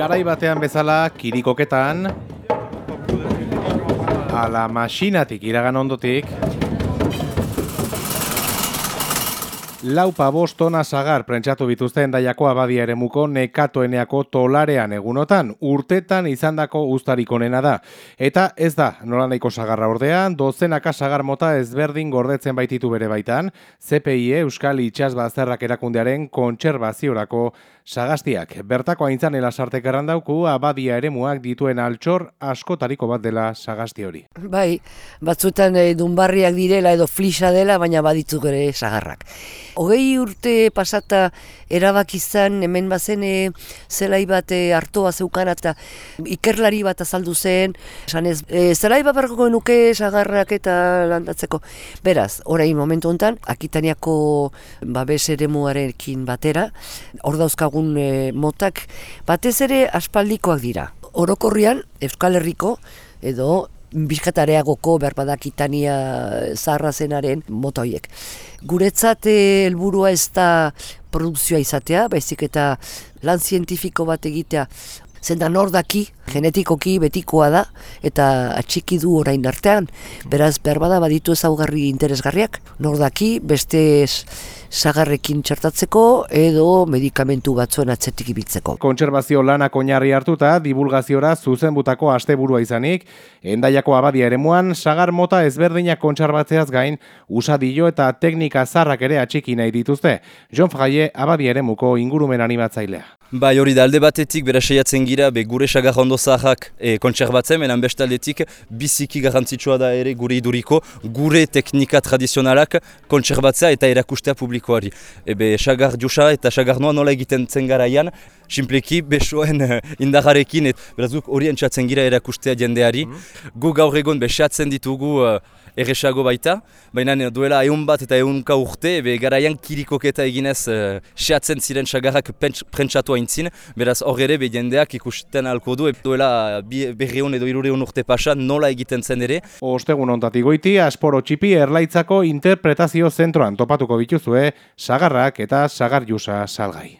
Garai batean bezala kirikoketan ala masinatik iragan ondotik Laupa bostona sagar prentsatu bituzten daiako abadia ere muko nekatoeneako tolarean egunotan, urtetan izandako ustarik onena da. Eta ez da, nola nahiko sagarra ordean, dozenaka sagar mota ezberdin gordetzen baititu bere baitan, CPI Euskal Itxas Bazterrak erakundearen kontserbaziorako sagastiak. Bertako aintzan elasartek errandauku, abadia ere muak dituen altxor askotariko bat dela sagasti hori. Bai, batzuetan e, dunbarriak direla edo flisa dela, baina baditzuk ere sagarrak. Hogei urte pasata erabakizan hemen bazen e, zelai bat hartoa zeukan eta ikerlari bat azaldu zen, esan ez, e, zelai bat bergoko nuke sagarrak eta landatzeko. Beraz, orain momentu honetan, akitaniako babes ere muarekin batera, hor dauzkagun e, motak, batez ere aspaldikoak dira. Orokorrian, Euskal Herriko, edo bizkatareagoko berbadakitania zaharra zenaren mota horiek. Guretzat eh, helburua ez da produkzioa izatea, baizik eta lan zientifiko bat egitea zendan hor daki, genetikoki betikoa da, eta atxiki du orain artean, beraz berbada baditu ezaugarri interesgarriak, nordaki beste sagarrekin txertatzeko edo medikamentu batzuen atzetik ibiltzeko. Kontserbazio lanak oinarri hartuta, divulgaziora zuzenbutako asteburua izanik, endaiako abadia eremuan, sagar mota ezberdinak kontserbatzeaz gain, usadillo eta teknika zarrak ere atxiki nahi dituzte. John Fraie abadia eremuko ingurumen animatzailea. Bai hori da alde batetik bera saiatzen gira be gure sagar ondo zaharrak e, kontserbatzen, menan bestaldetik biziki garrantzitsua da ere gure iduriko, gure teknika tradizionalak kontserbatzea eta erakustea publiko publikoari. Ebe, sagar jusa eta sagar noa nola egiten zen garaian, simpleki besoen uh, indarrarekin, et berazuk hori entzatzen gira erakustea jendeari. Mm Gu gaur egon besatzen ditugu uh, erresago baita, baina duela egun bat eta egunka urte, ebe garaian kirikoketa eginez uh, seatzen ziren sagarrak prentsatu haintzin, beraz hor ere be jendeak ikusten alko du, duela berreun edo irureun urte pasan nola egiten zen ere. Ostegun ontatik goiti, asporo txipi erlaitzako interpretazio zentroan topatuko bituzue, sagarrak eta sagar salgai.